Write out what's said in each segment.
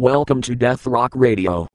Welcome to Death Rock Radio.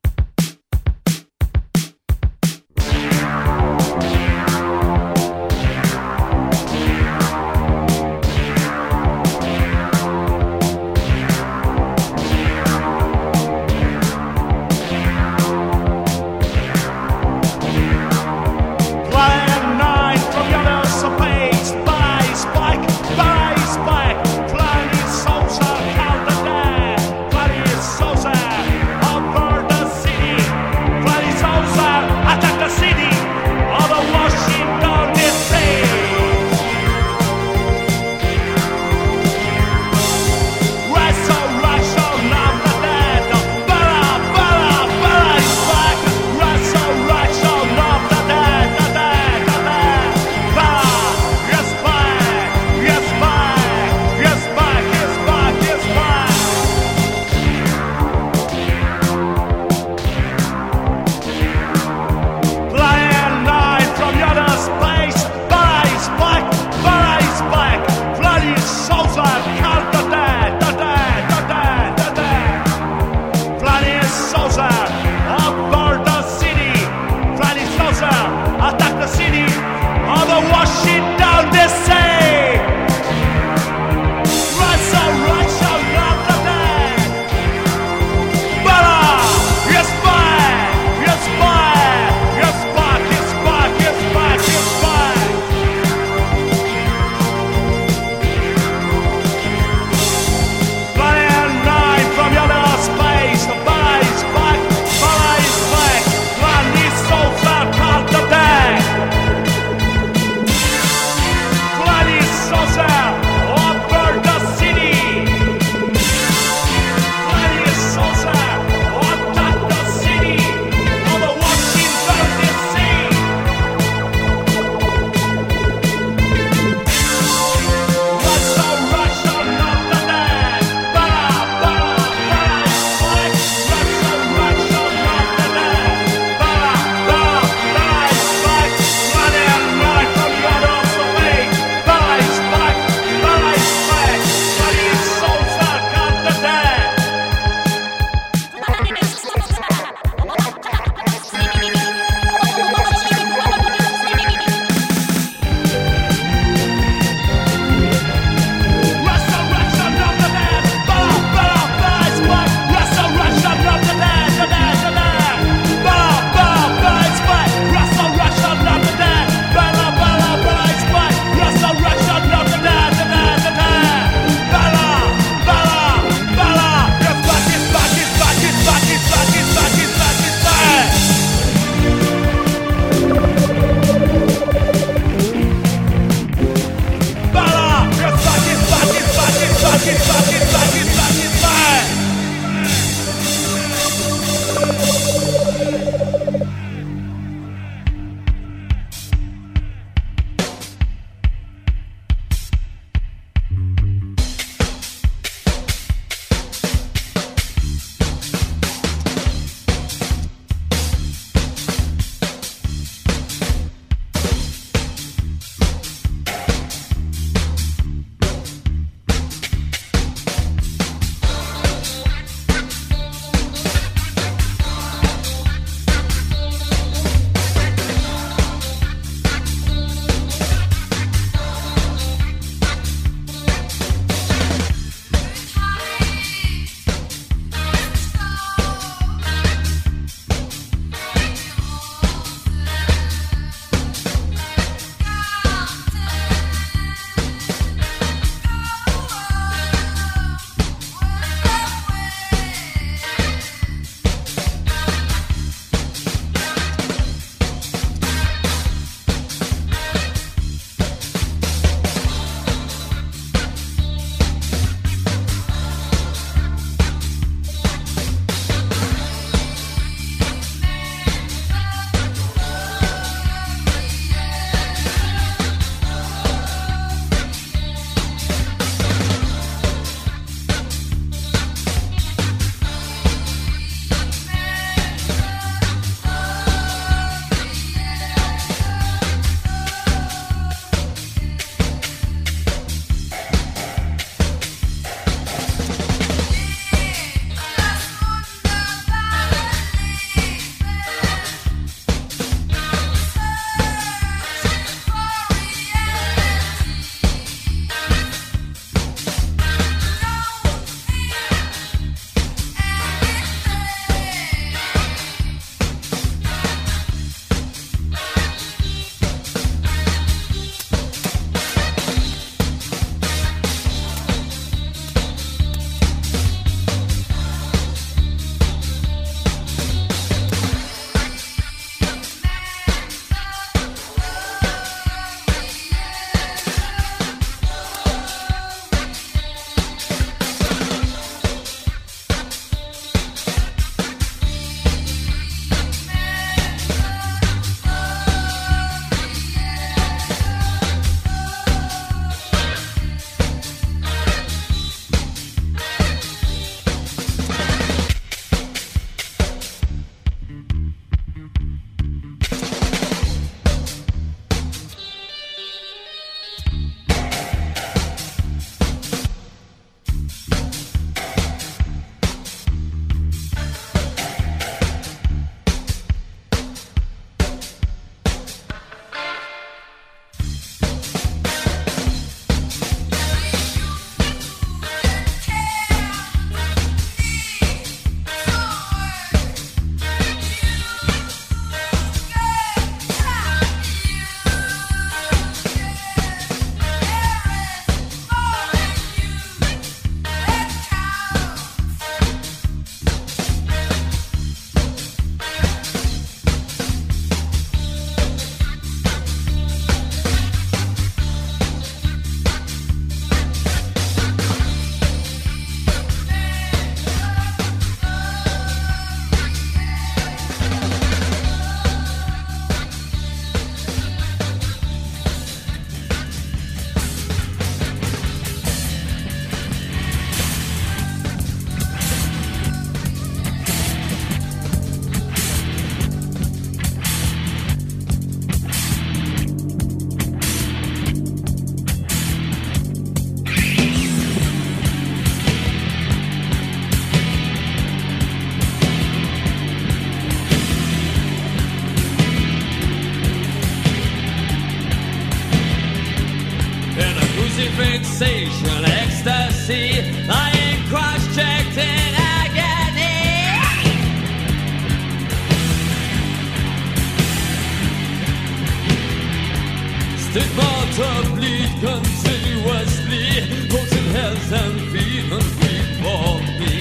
Stigmata bleed continuously, posing hands and feet and feet for me.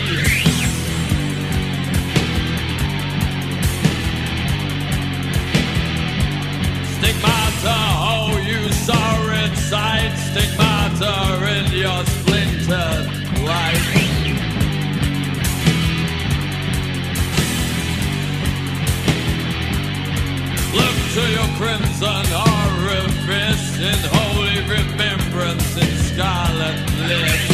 Stigmata, oh you it sight, stigmata in your splintered life. Look to your crimson orifice in scarlet bliss.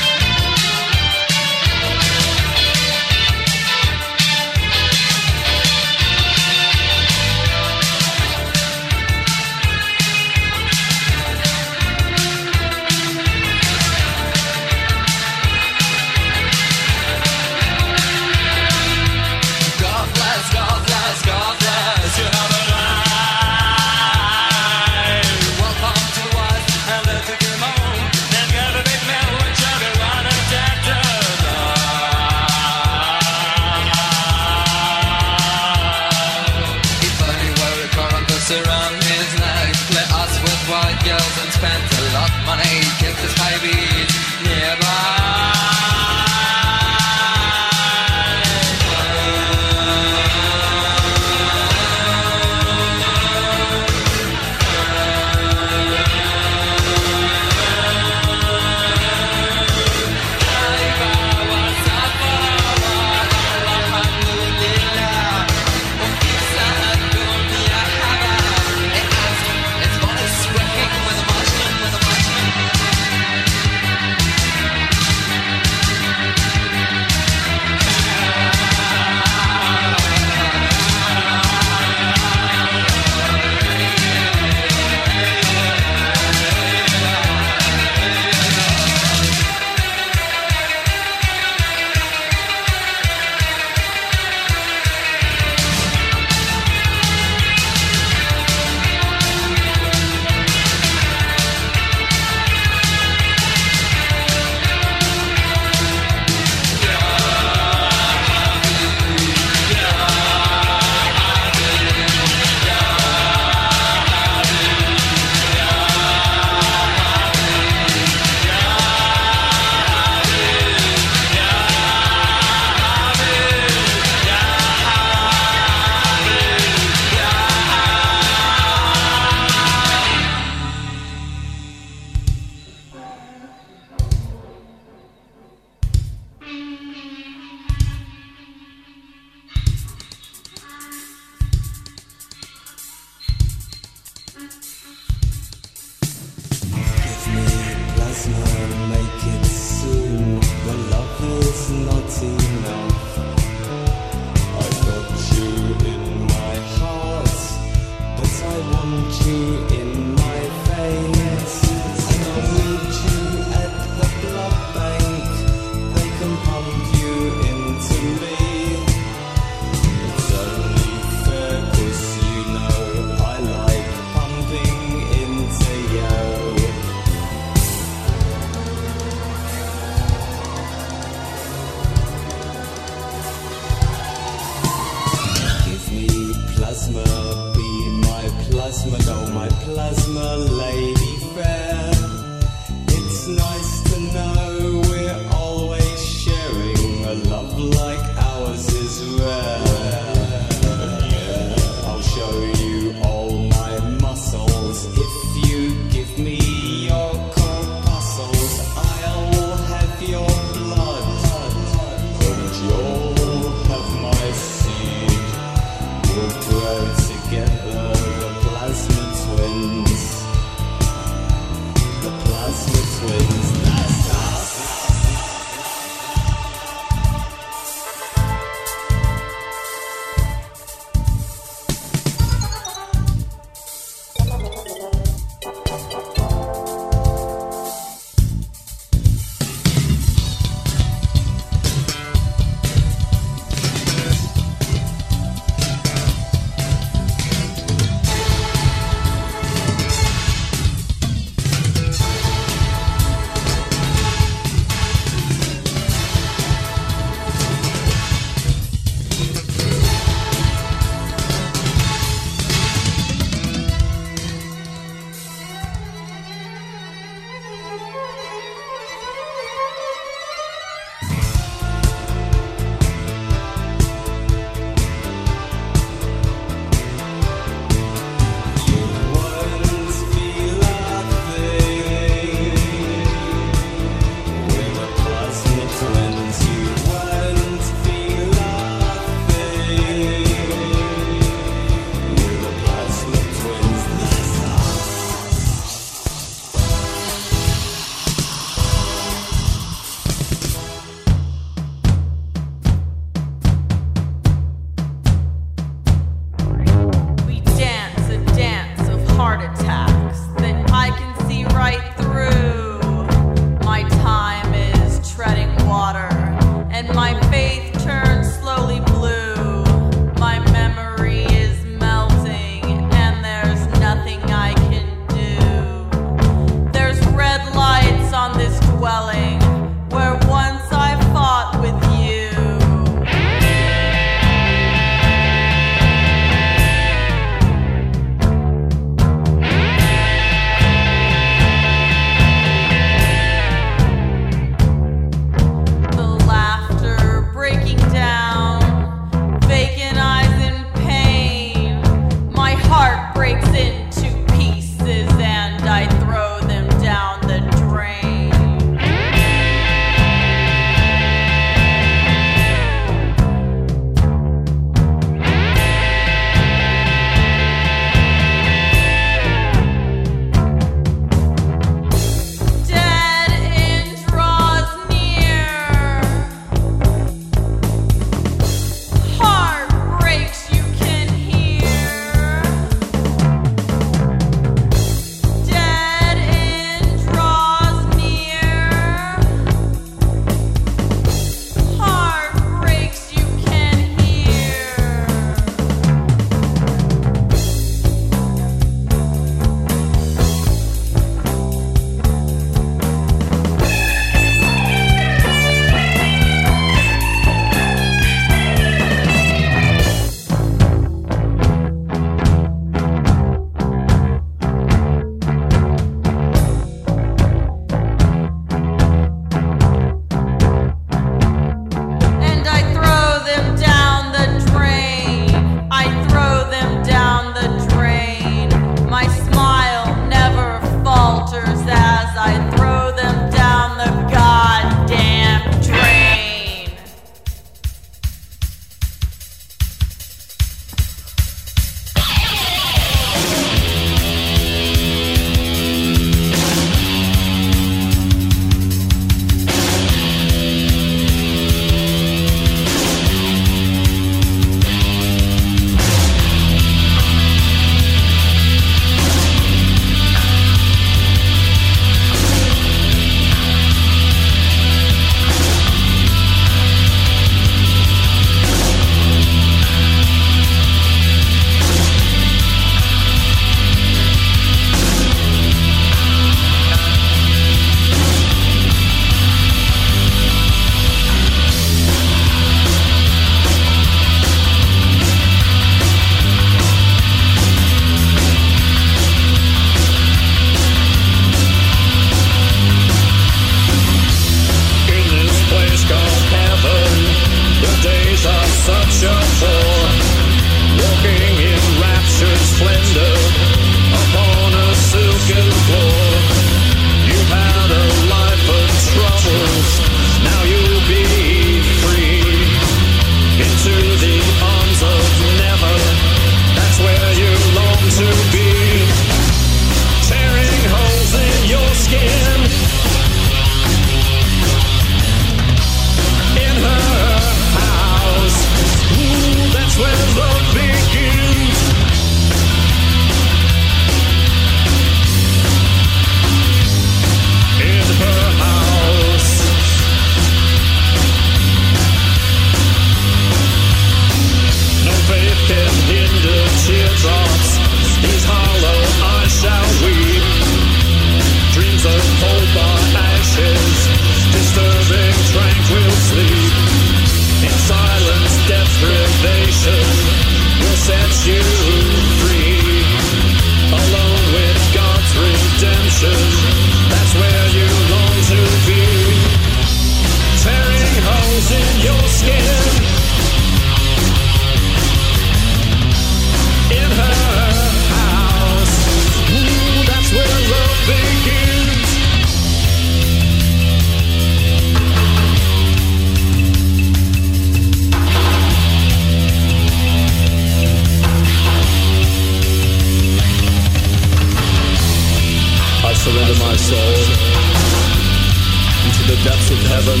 depths of heaven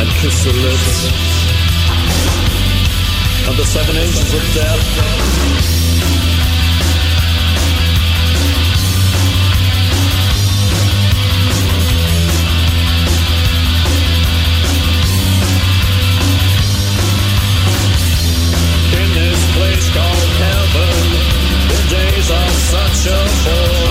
and kiss the lips. of the seven angels of death. In this place called heaven. The days are such a bore.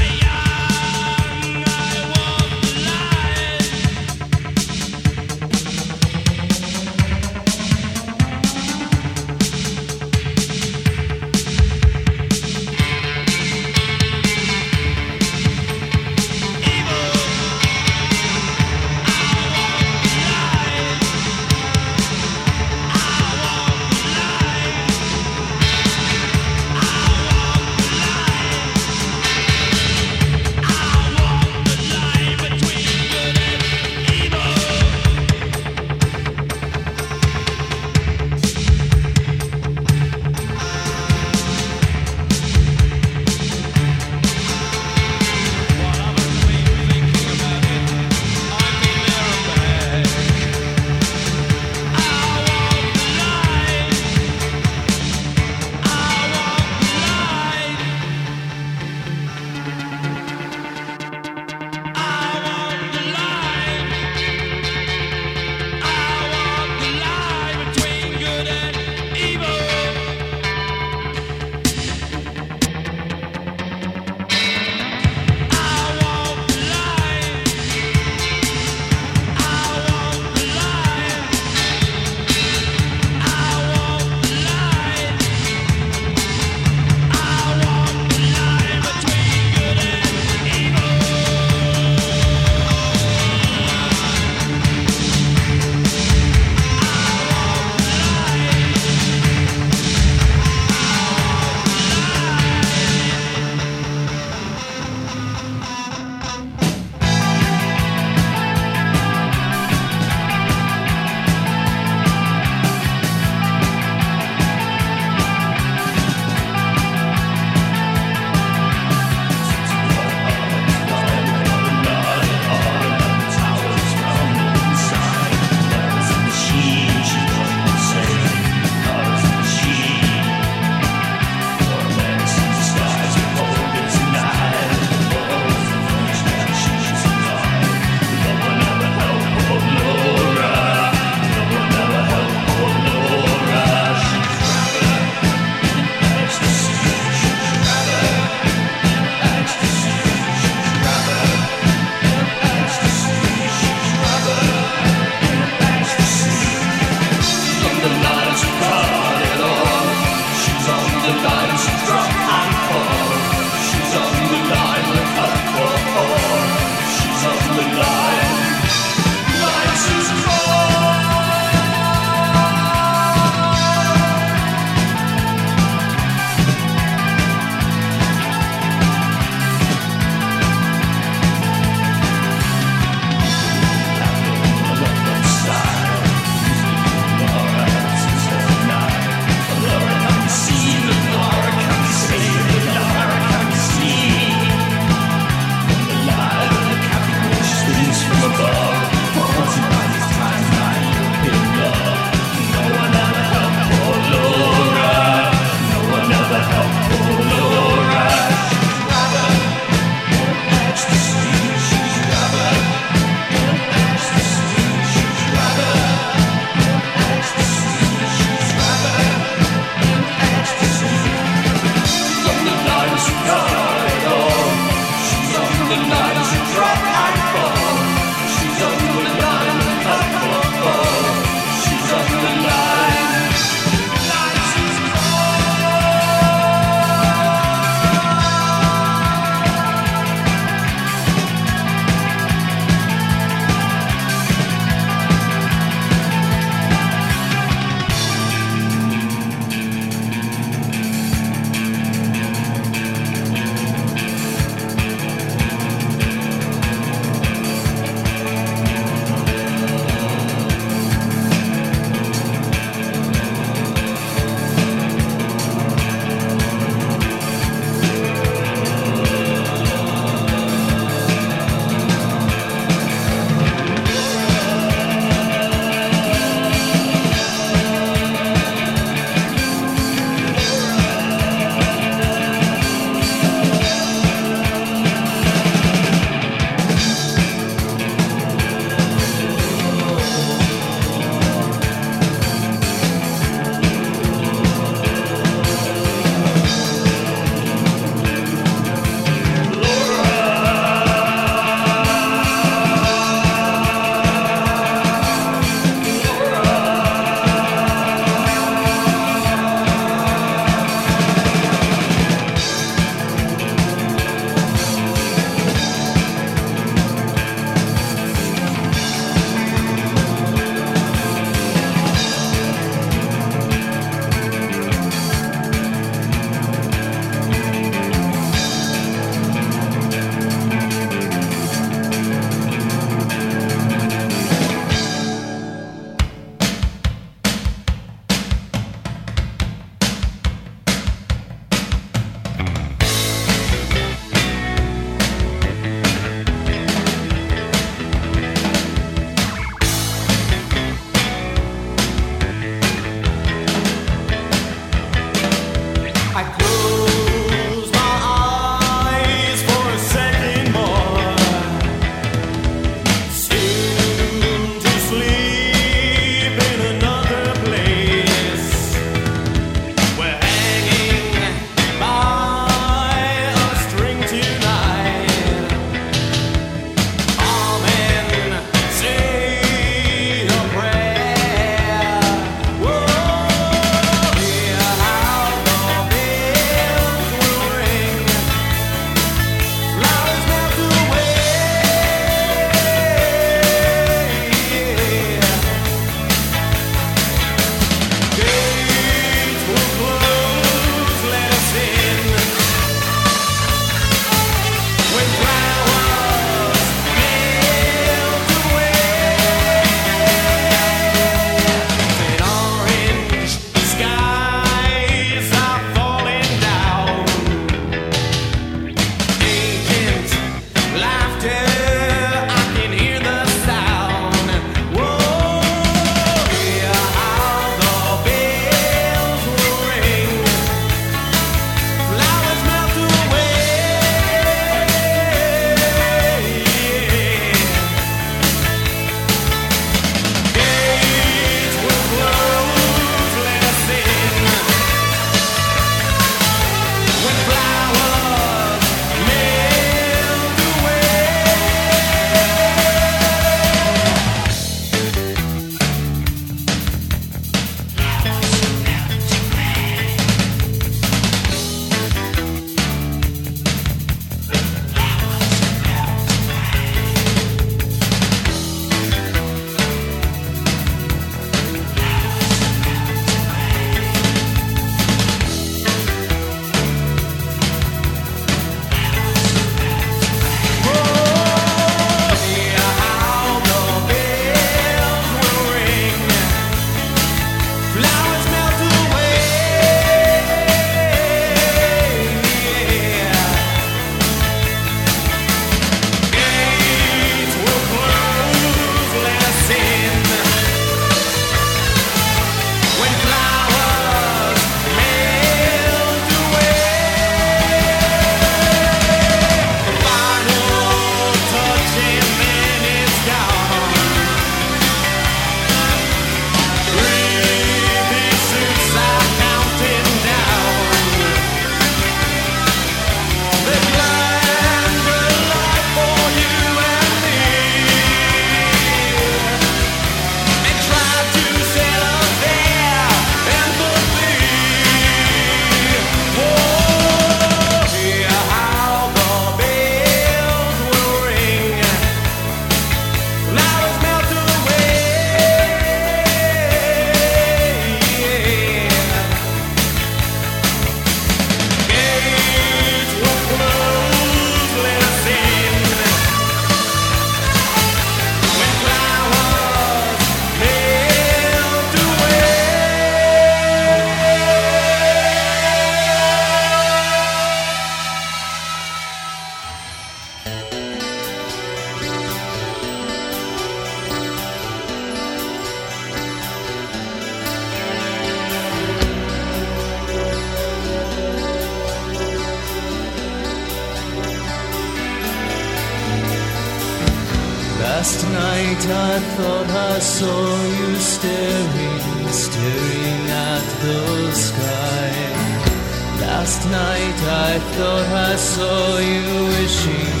Last night I thought I saw you wishing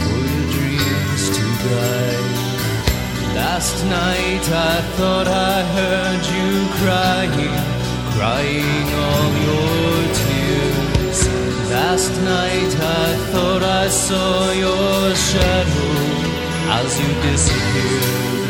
for your dreams to die. Last night I thought I heard you crying, crying all your tears. Last night I thought I saw your shadow as you disappeared.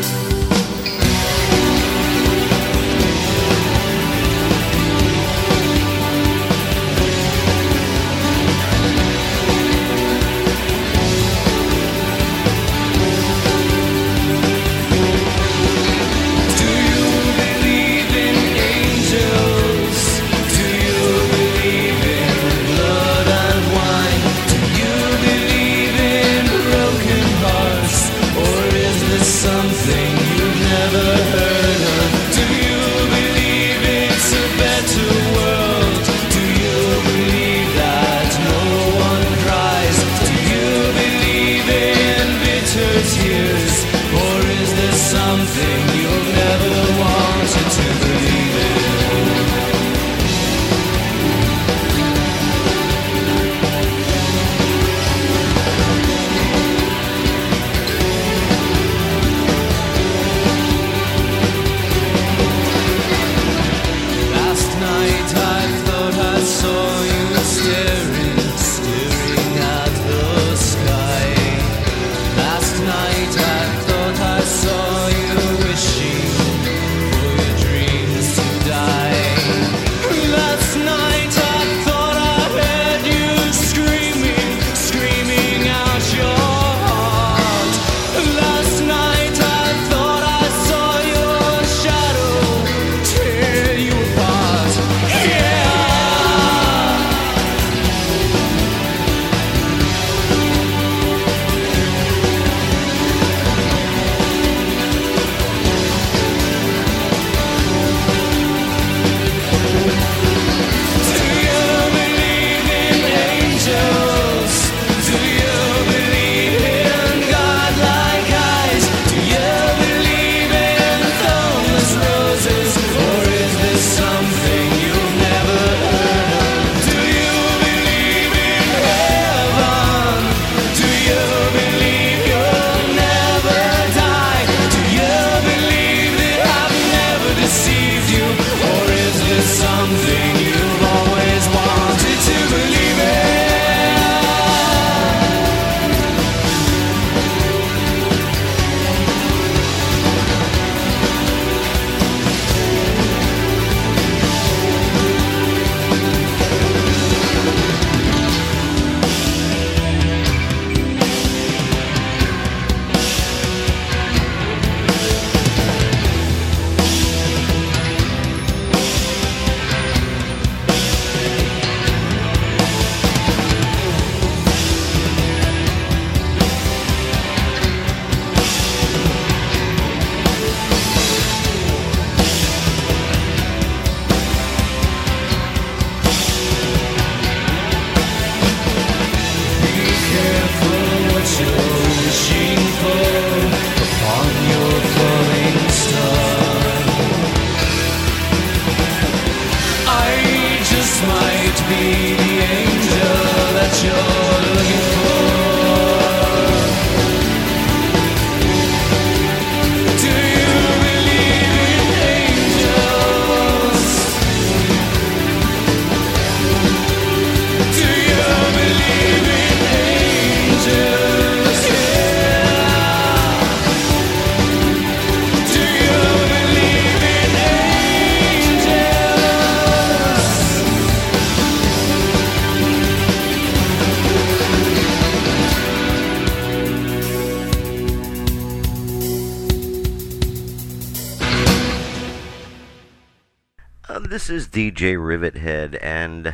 DJ Rivithead and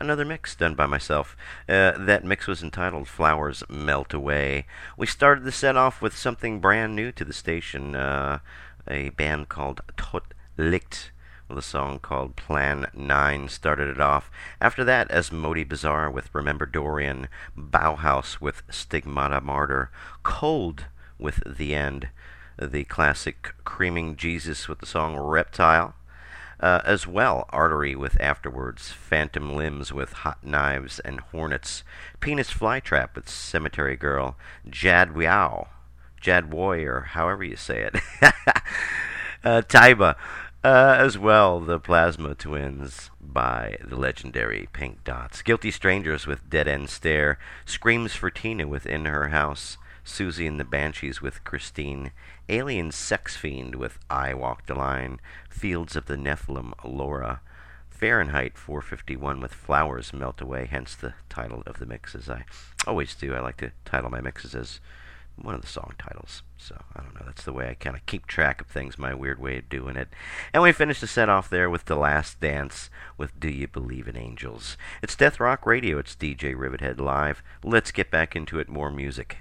another mix done by myself. Uh, that mix was entitled Flowers Melt Away. We started the set off with something brand new to the station uh, a band called Tot Licht with a song called Plan 9 started it off. After that, Asmodi Bizarre with Remember Dorian, Bauhaus with Stigmata Martyr, Cold with The End. The classic Creaming Jesus with the song Reptile. Uh, as well, Artery with Afterwards, Phantom Limbs with Hot Knives and Hornets, Penis Flytrap with Cemetery Girl, Jad Wow, Jad Woy, or however you say it, uh, Taiba, uh, as well, the Plasma Twins by the legendary Pink Dots, Guilty Strangers with Dead End Stare, Screams for Tina within Her House, Siouxsie and the Banshees with Christine, Alien Sex Fiend with I Walk the Line, Fields of the Nephilim, Laura, Fahrenheit 451 with Flowers Melt Away, hence the title of the mix, as I always do. I like to title my mixes as one of the song titles. So, I don't know, that's the way I kind of keep track of things, my weird way of doing it. And we finished the set off there with The Last Dance with Do You Believe in Angels? It's Death Rock Radio, it's DJ Rivithead Live. Let's get back into it, more music.